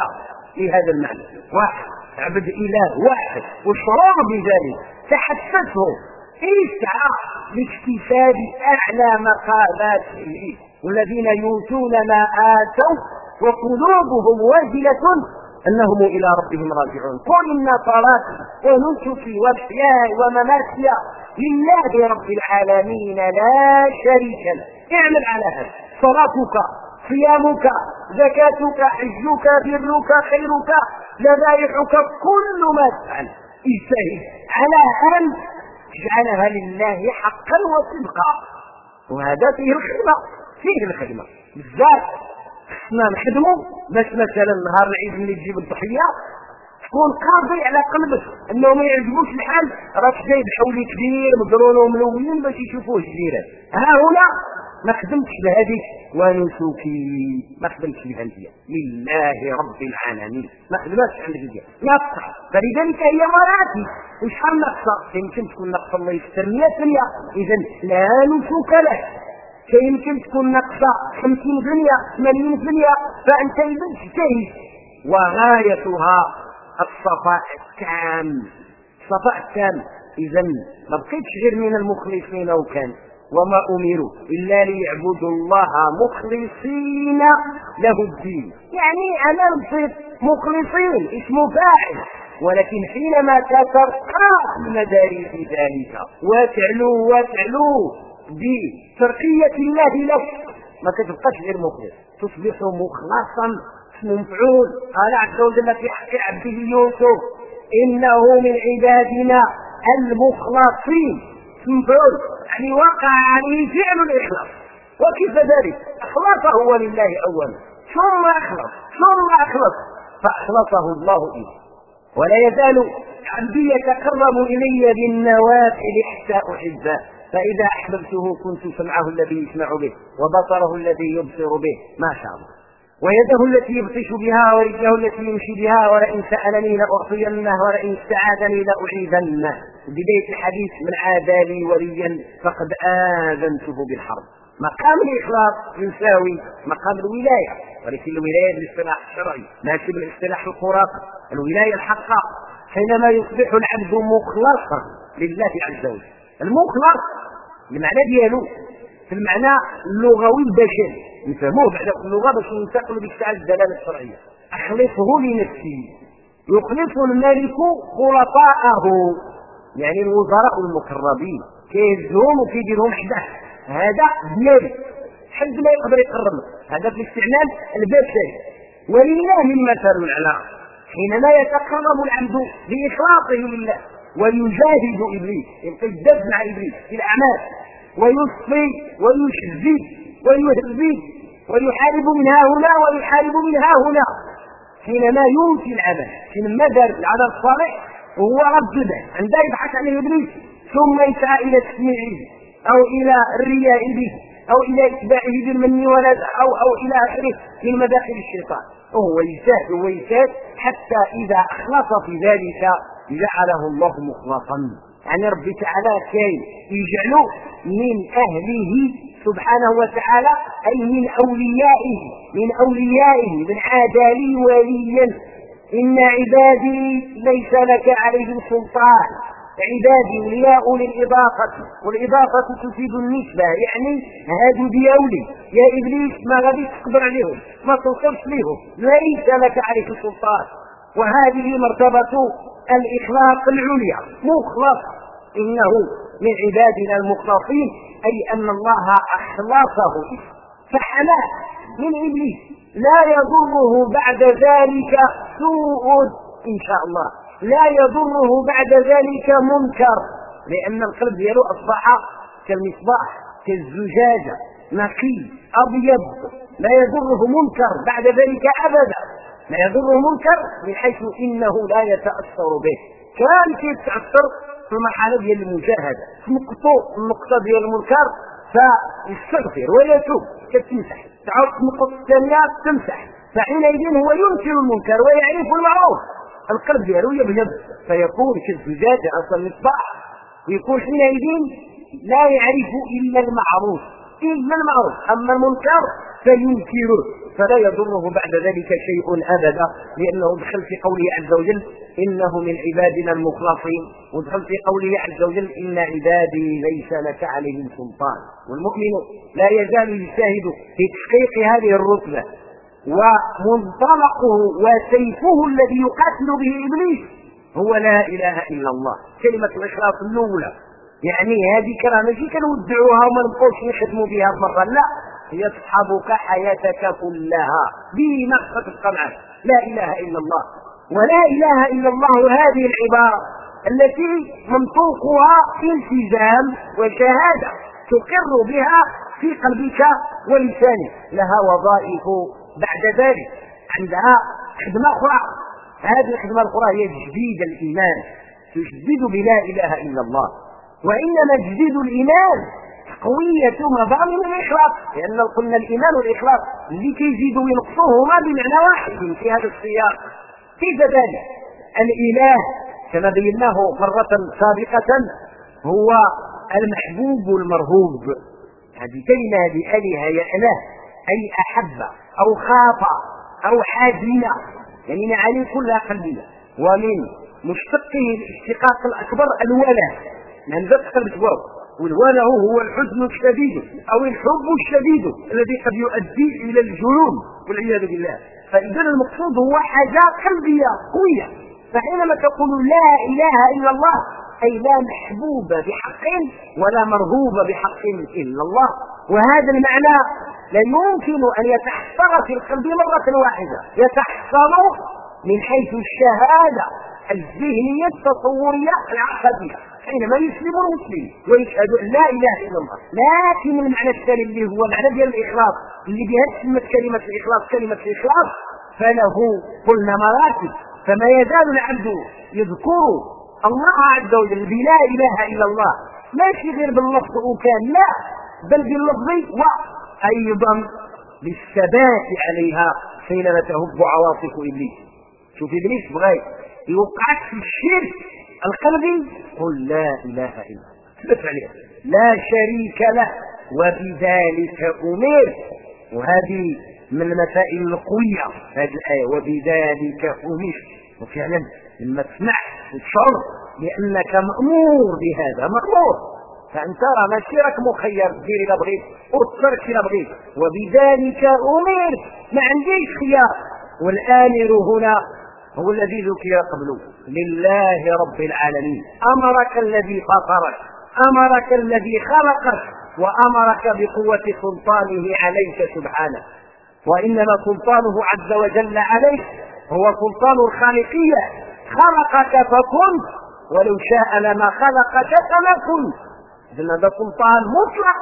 لهذا المعنى. واحد. عبد إله واحد. والشعور بذلك. تحسسه. اسعى لاكتساب أعلى مقاماته والذين يؤتون ما آتوا وقلوبهم واجله أنهم إلى ربهم راجعون. قل إن صلاتي ونسكي ومحياي ومماتي لله رب العالمين لا شريك له. اعمل على هذا. صلاتك صيامك زكاتك حجك برك خيرك ذبائحك كل ما تفعل. اجتهد على أن تجعلها لله حقا وصدقا. وهذا فيه الخدمة فيه الخدمة. بزاف. خصنا نخدموا باش مثلا نهار العيد ملي تجيب الضحية تكون قاضي على قلبك. أنه ما يعجبوش الحال راك جايب حولي كبير مقرون وملونين باش يشوفوه الجيران ها هنا ما خدمتش بهذيك ونسكي ما خدمتش انت لله رب العالمين. ما خدمتش عندك انت فلذلك هي مراتي. وشحال ناقصه يمكن تكون ناقصه الله يستر. 100% اذا لا نسك له فيمكن تكون ناقصه 50% 80% فأنت اذا اجتهد وغايتها الصفاء التام. الصفاء التام. اذا ما بقيتش غير من المخلصين وكان. وما أمروا إلا ليعبدوا الله مخلصين له الدين. يعني أنا بصير مخلصين اسمه فاعل ولكن حينما تترقى المدارس ذلك وتعلو وتعلو بترقية الله له ما تتبقاش غير مخلص. تصبح مخلصا. اسمه مفعول. قال عز وجل في حق عبده يوسف. إنه من عبادنا المخلصين. مفعول. يعني وقع عليه فعل الإخلاص. وكيف ذلك؟ اخلصه هو لله اولا ثم أخلص ثم أخلص. فأخلصه الله إليه. ولا يزال عبدي يتقرب إلي بالنوافل حتى أحبه. فإذا أحببته كنت سمعه الذي يسمع به وبصره الذي يبصر به. ما شاء الله. ويده التي يبطش بها ورجله التي يمشي بها ولئن سألني لأعطينه ولئن استعاذني لأعيذنه. بداية الحديث من عادى لي وليا فقد آذنته بالحرب. مقام الإخلاص يساوي مقام الولاية. ولكن الولاية بالاصطلاح الشرعي ماشي بالاصطلاح الخرافي. الولاية الحقة حينما يصبح العبد مخلصا لله عز وجل. المخلص المعنى ديالو في المعنى اللغوي البشري. نفهموه بعد اللغة باش ننتقلوا بك على الدلالة الشرعية. أخلصه لنفسي. يخلص الملك خلطاءه. يعني الوزراء المقربين. كيهزهم وكيديرهم حداه هذا ديالي حد ما يقدر يقرب. هذا في الاستعمال البشري ولله المثل الاعلى حينما يتقرب العبد باخلاصه لله ويجاهد إبليس يبقى مع إبليس في الأعمال ويصفي ويشذي ويهذب ويحارب من ها هنا ويحارب من ها هنا حينما ينفي العمل حينما دار العمل الصالح هو رد عندما يبحث عن إبليس ثم يسعى إلى تسميعه أو إلى الرياء به أو إلى إتباعه بالمن والأذى أو أو إلى آخره من مداخل الشيطان. وهو يجتهد ويجتهد حتى إذا أخلص في ذلك جعله الله مخلصا. يعني ربي تعالى كاين يجعله من أهله سبحانه وتعالى أي من أوليائه من أوليائه من عادى لي وليا. إن عبادي ليس لك عليهم سلطان. عبادي اولياء للاضافه والإضافة تفيد النسبة يعني هادو دياولي يا إبليس ما غادي تقدر عليهم ما توصلش لهم ليس لك عليهم سلطان. وهذه مرتبة الاخلاص العليا. مخلص. إنه من عبادنا المخلصين أي أن الله أخلصه. فحماه من إبليس. لا يضره بعد ذلك سوء إن شاء الله. لا يضره بعد ذلك منكر. لأن القلب ديالو اصبح كالمصباح كالزجاجة. نقي أبيض. لا يضره منكر بعد ذلك أبدا. لا يضره منكر من حيث إنه لا يتأثر به. كان كيتاثر في المرحله ديال المجاهده نقطه النقطه ديال المنكر فيستغفر ويتوب كتمسح تعود النقطه الثانية تمسح. فحينئذ هو ينكر المنكر ويعرف المعروف. القلب ديالو يبيض فيكون كالزجاجه أصلا المصباح. ويكون حينئذ لا يعرف إلا المعروف. إلا المعروف. أما المنكر فينكره فلا يضره بعد ذلك شيء أبدا لأنه دخل في قوله عز وجل إنه من عبادنا المخلصين. ودخل في قوله عز وجل إن عبادي ليس لك عليهم سلطان. والمؤمن لا يزال يجتهد في تحقيق هذه الرتبة ومنطلقه وسيفه الذي يقاتل به إبليس هو لا إله إلا الله. كلمة الإخلاص الأولى يعني هذه كلام ماشي كنودعوها وما نبقوش نخدموا بها مرة لا. هي تصحبك حياتك كلها. بما تبقى معك لا إله إلا الله. ولا إله إلا الله هذه العبارة التي منطوقها التزام وشهادة تقر بها في قلبك ولسانك. لها وظائف بعد ذلك. عندها خدمة أخرى. هذه الخدمة الأخرى هي تجديد الإيمان. تجدد بلا إله إلا الله. وإنما تجديد الإيمان قوية مضامن الإخلاص لأن قلنا الإيمان والإخلاص اللي كيزيدوا وينقصوهما بمعنى واحد في هذا السياق. كيف ذلك؟ الإله كما بيناه مرة سابقة هو المحبوب المرهوب. هذه كلمة هذه آلهة يا إله أي أحب أو خاف أو حزن يعني معاني كلها قلبية ومن مشتقه الاشتقاق الأكبر الولاء من ذات قلب والولاء هو الحزن الشديد أو الحب الشديد الذي قد يؤدي إلى الجنون والعياذ بالله. فإذا المقصود هو حاجة قلبية قوية. فحينما تقول لا إله إلا الله أي لا محبوب بحق ولا مرغوب بحق إلا الله. وهذا المعنى لا يمكن أن يتحصر في القلب مرة واحدة. يتحصر من حيث الشهادة الذهنية التصورية العقدية حينما يسلم المسلم ويشهد أن لا إله إلا الله. لكن المعنى الثاني اللي هو معنى ديال الإخلاص. اللي بها تسمت كلمة الإخلاص كلمة الإخلاص فله قلنا مراتب. فما يزال العبد يذكر الله عز وجل بلا إله إلا الله. ماشي غير باللفظ وكان لا. بل باللفظ وأيضا بالثبات عليها حينما تهب عواطف إبليس. شوف إبليس بغى يوقعك في الشرك. القلبي؟ قل لا إله إلا الله. ثبت عليها لا شريك له وبذلك امرت وهذه من المسائل القوية هذه الآية وبذلك امرت وفعلا لما تسمع وتشعر بأنك مأمور بهذا مأمور. فانت راه ماشي راك مخير دير اذا بغيت وترك اذا بغيت. وبذلك امرت ما عنديش خيار. والآمر هنا هو الذي ذكر قبله. لله رب العالمين. أمرك الذي فطرك أمرك الذي خلقك وأمرك بقوة سلطانه عليك سبحانه. وإنما سلطانه عز وجل عليك هو سلطان الخالقية. خلقك فكنت ولو شاء لما خلقك فما كنت هذا سلطان مطلق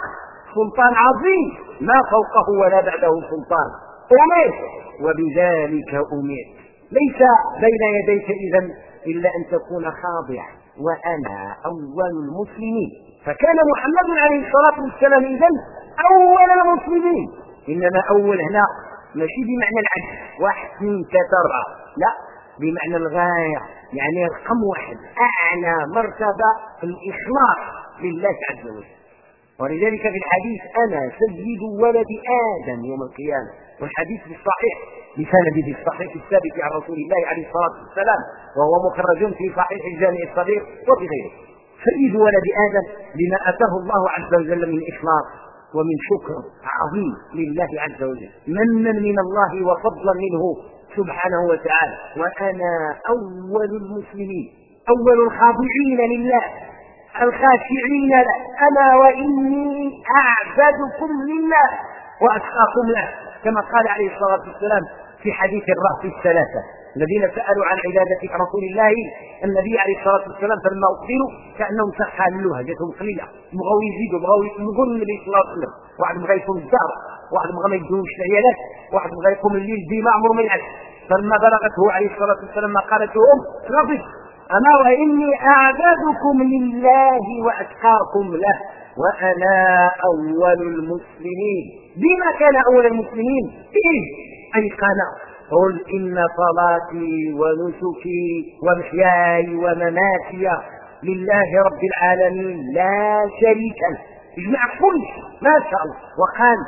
سلطان عظيم. ما فوقه ولا بعده سلطان. أمرت وبذلك أمرت. ليس بين يديك اذا إلا أن تكون خاضع وأنا أول المسلمين. فكان محمد عليه الصلاة والسلام اذا أول المسلمين. إنما أول هنا ماشي بمعنى العدل. واحد اثنين ثلاثة لا بمعنى الغاية. يعني رقم واحد. أعلى مرتبة في الإخلاص لله عز وجل. ولذلك في الحديث أنا سيد ولد آدم يوم القيامة. والحديث الصحيح بسنده الصحيح الثابت عن رسول الله عليه الصلاة والسلام وهو مخرج في صحيح الجامع الصغير وفي غيره. سيد ولد آدم لما أتاه الله عز وجل من إخلاص ومن شكر عظيم لله عز وجل. منا من الله وفضلا منه سبحانه وتعالى. وأنا أول المسلمين أول الخاضعين لله الخاشعين له. أنا وإني أعبدكم لله وأتقاكم له كما قال عليه الصلاة والسلام في حديث الرأس الثلاثة. الذين سألوا عن عبادة رسول الله النبي عليه الصلاة والسلام فلما أخبروا كأنهم سخلوها جاتهم قليلة بغاو يزيدوا بغاو يقول النبي صلى الله. عليه وسلم واحد بغى يكون الدار واحد بغى ما يدوش العيالات واحد بغى يقوم الليل ديما عمره ما يعرف فلما بلغته عليه الصلاة والسلام ما قالته أم غضب. أنا وإني أعبدكم لله وأتقاكم له وأنا أول المسلمين. بما كان أول المسلمين؟ إيه؟ أيقن قل إن صلاتي ونسكي ومحياي ومماتي لله رب العالمين لا شريك له. اجمع كل ما شاء الله. وقال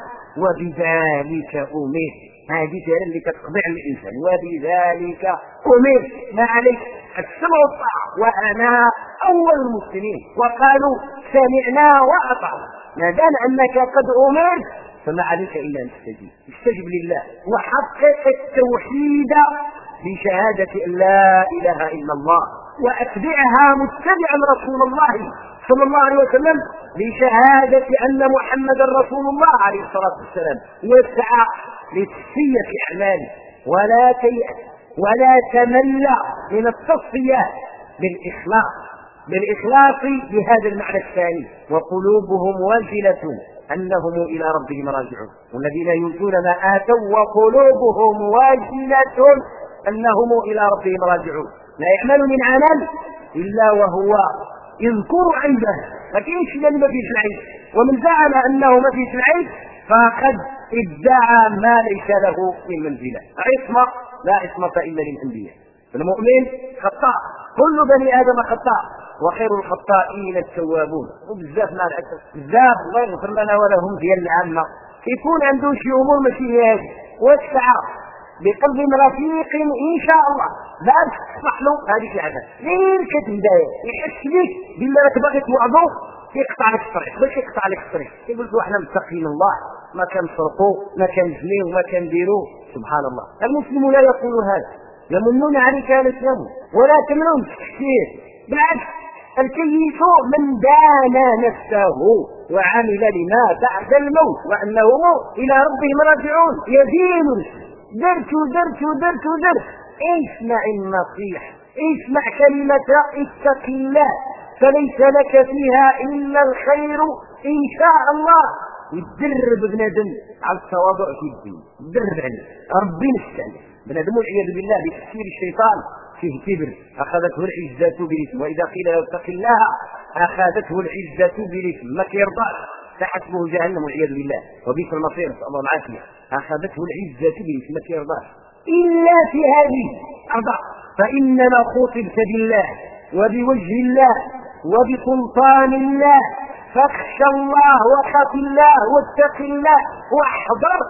وبذلك أمرت. هذه فعلا اللي كتقضي الإنسان. وبذلك أمر ما عليك؟ السمع والطاعه وأنا أول المسلمين. وقالوا سمعنا وأطعنا. ما دام أنك قد أمرت فما عليك إلا أن تستجيب. استجب لله. وحقق التوحيد بشهادة أن لا إله إلا الله. وأتبعها متبعا رسول الله صلى الله عليه وسلم بشهادة أن محمدا رسول الله عليه الصلاة والسلام. واسعى لتصفية أعماله ولا تيأس. ولا تمل من التصفية بالإخلاص. بالإخلاص بهذا المعنى الثاني. وقلوبهم واجلة أنهم إلى ربهم راجعون. والذين يؤتون ما آتوا وقلوبهم واجلة أنهم إلى ربهم راجعون. لا يعمل من عمل إلا وهو يذكر عيبه. ما كاينش اللي ما فيش العيب؟ ومن زعم أنه ما فيش العيب فقد ادعى ما ليس له من منزلة. عصمه لا عصمه إلا للأنبياء. المؤمن خطاء. كل بني آدم خطاء. وخير الخطائين التوابون. وبزاف ما بزاف الله يغفر لنا ولهم ديال العامة. كيكون عنده شي أمور ماشي هي واش بقلب رفيق إن شاء الله. لا تصلح له هذيك العبث غير كتبدايه يحس بك بالله راك باغي توعظه يقطع لك الطريق. باش يقطع لك الطريق. يقول له إحنا متقين الله. ما كنسرقوا ما كنزنيو ما كنديروا سبحان الله. المسلم لا يقول هذا. يمنون عليك ان تسلموا ولا تمنون كثير بالعكس الكيس من دان نفسه وعمل لما بعد الموت وانه إلى ربهم راجعون. يدين درت ودرت ودرت ودرت اسمع النصيحة اسمع كلمة اتق الله. فليس لك فيها إلا الخير إن شاء الله. يدرب بنادم على التواضع في الدين. يدرب عليه ربي نستعين. بنادم والعياذ بالله بتفسير الشيطان. فيه كبر أخذته العزة بالإثم. وإذا قيل له اتق الله أخذته العزة بالإثم. ما كيرضاش فحسبه جهنم والعياذ بالله. وبئس المصير نسأل الله العافية. أخذته العزة بالإثم. ما كيرضاش إلا في هذه أربعة فإنما خطبت بالله وبوجه الله وبسلطان الله. فاخشى الله وخف الله واتق الله واحذر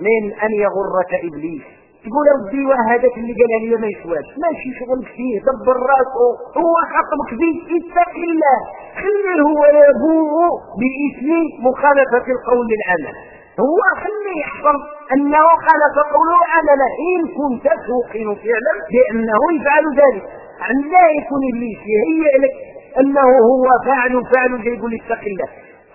من أن يغرك إبليس. تقول ربي وهذاك اللي قال لي ما يسواش. ماشي شغل فيه دبر راسه هو خطبك به اتق الله. خليه هو يبوء باسم مخالفة القول للعمل هو خليه يحفظ انه خالف قوله عمله إن كنت توقن فعلا بأنه يفعل ذلك. عن لا يكون إبليس يهيئ لك أنه هو فاعل جاي يقول اتق الله.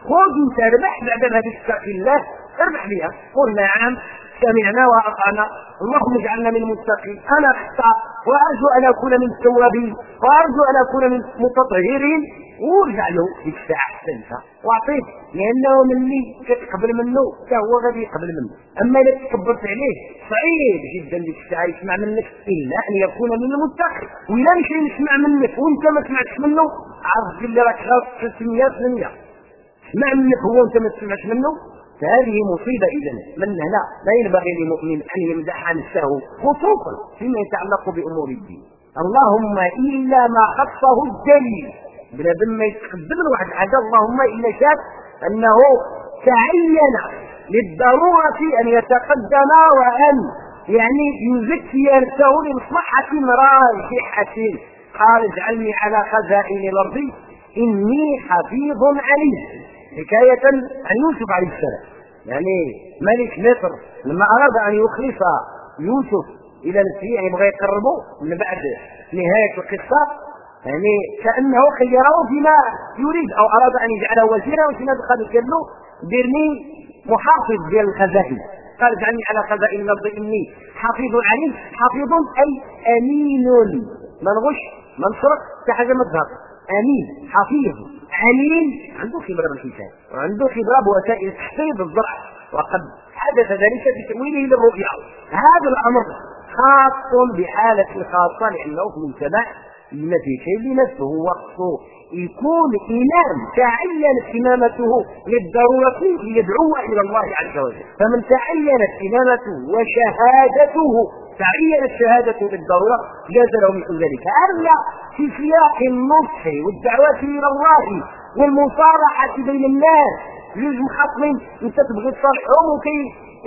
خذ انت ربح بعد ما تتق الله. اربح بها. قل نعم. سمعنا وأطعنا. اللهم اجعلنا من المتقين. أنا اخطا وأرجو أن أكون من التوابين وأرجو أن أكون من المتطهرين. وارجع له ديك الساعة أحسنت. وأعطيه. لأنه مني. كتقبل منه. حتى هو غادي يقبل منه. أما إذا تكبرت عليه صعيب جدا ديك الساعة يسمع منك. إلا أن يكون من المتقين. ولا مشي يسمع منك. وأنت ما سمعتش منه. عرف بالله راك خاص 300% سمع منك هو وانت ما تسمعش منه. فهذه مصيبة إذا من هنا لا ينبغي لمؤمن أن يمدح نفسه خصوصا فيما يتعلق بأمور الدين. اللهم إلا ما خصه الدليل بنادم ما يتقبل واحد الحاجة اللهم إلا شاف أنه تعين للضرورة أن يتقدم وأن يعني يزكي نفسه لمصلحة راجحة قال اجعلني على خزائن الأرض. إني حفيظ عليم. حكاية عن يوسف عليه السلام. يعني ملك مصر لما أراد أن يخلص يوسف إلى نفسه يعني بغى يقربه من بعد نهاية القصة يعني كأنه خيره فيما يريد أو أراد أن يجعله وزيرا وشنا قال له ديرني محافظ ديال الخزائن قال اجعلني على خزائن الأرض إني حفيظ عليم حفيظ أي أمين. ما نغش ما نسرق حتى حاجة ما تظهر أمين حفيظ. عليم عنده خبرة بالحساب وعنده خبرة بوسائل تحصيل الزرع وقد حدث ذلك في تأويله للرؤيا. هذا الأمر خاص بحالة خاصة لأنه في المجتمع ما في شيء لنفسه وقته يكون إمام تعينت إمامته للضرورة ليدعو إلى الله عز وجل. فمن تعينت إمامته وشهادته تعين الشهادة بالضرورة جاز له مثل ذلك. أما في سياق النصح والدعوة إلى الله والمصارحة بين الناس جوج مخاطبين أنت تبغي تصالحهم وكي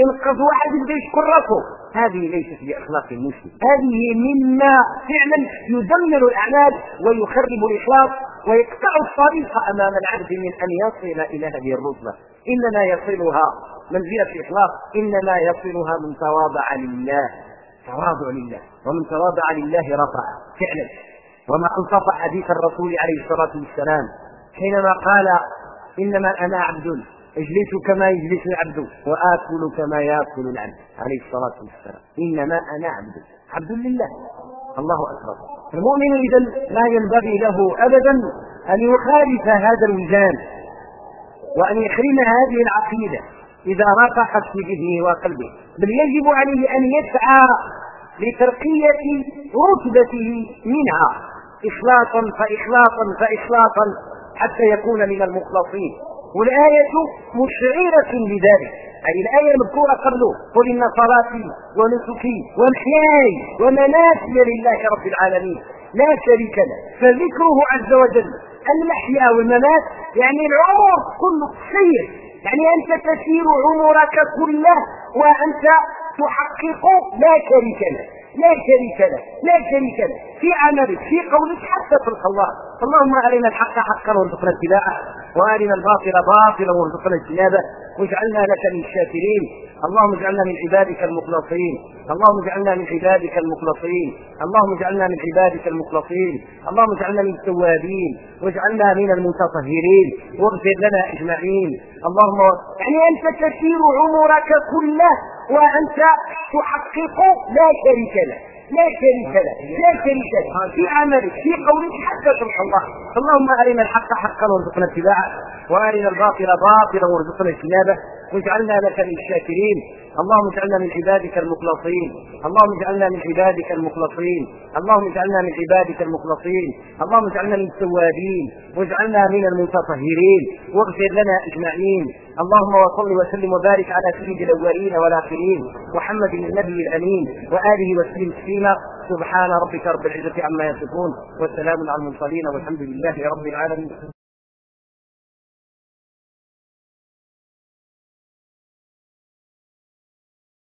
انقذ واحد يبدا يشكر راسه. هذه ليست بأخلاق المسلم هذه مما فعلا يدمر الأعمال ويخرب الإخلاص ويقطع الطريق أمام العبد من أن يصل إلى هذه الرتبة. إنما يصلها منزلة الإخلاص إنما يصلها من تواضع لله. تواضع لله ومن تواضع لله رفع فعلا. وما انصف حديث الرسول عليه الصلاة والسلام حينما قال إنما أنا عبد اجلس كما يجلس العبد واكل كما يأكل العبد عليه الصلاة والسلام. إنما أنا عبد عبد لله. الله أكبر. المؤمن إذا لا ينبغي له ابدا أن يخالف هذا الوجدان وأن يحرم هذه العقيدة. إذا رقحت في ذهنه وقلبه بل يجب عليه أن يسعى لترقية رتبته منها اخلاصا فاخلاصا فاخلاصا حتى يكون من المخلصين. والآية مشعرة بذلك أي الآية المذكورة قبله قل إن صلاتي ونسكي ومحياي ومناسي لله رب العالمين. لا شريك له. فذكره عز وجل المحيا والممات يعني العمر كله سير يعني أنت تسير عمرك كله وأنت تحقق لا شريك له لا شريك له لا شريك له. في عملك في قولك حتى في الله. اللهم أرنا الحق حقا وارزقنا اتباعه وأرنا الباطل باطلا وارزقنا اجتنابه واجعلنا لك من الشاكرين. اللهم اجعلنا من عبادك المخلصين. اللهم اجعلنا من عبادك المخلصين. اللهم اجعلنا من عبادك المخلصين. اللهم اجعلنا من التوابين. واجعلنا من المتطهرين. واغفر لنا أجمعين. اللهم يعني أنت تسير عمرك كله وأنت تحقق لا شريك له. لا شريك له. لا شريك له. في عملك في قولك حتى سبحان الله. اللهم أرنا الحق حقا وارزقنا اتباعه. وأرنا الباطل باطلا وارزقنا اجتنابه. واجعلنا لك من الشاكرين. اللهم اجعلنا من عبادك المخلصين. اللهم اجعلنا من عبادك المخلصين. اللهم اجعلنا من عبادك المخلصين. اللهم اجعلنا من التوابين. واجعلنا من المتطهرين. واغفر لنا أجمعين. اللهم وصل وسلم وبارك على سيد الأولين والآخرين. محمد النبي الأمين. وآله وسلم تسليما. سبحان ربك رب العزة عما يصفون. والسلام على المرسلين والحمد لله رب العالمين.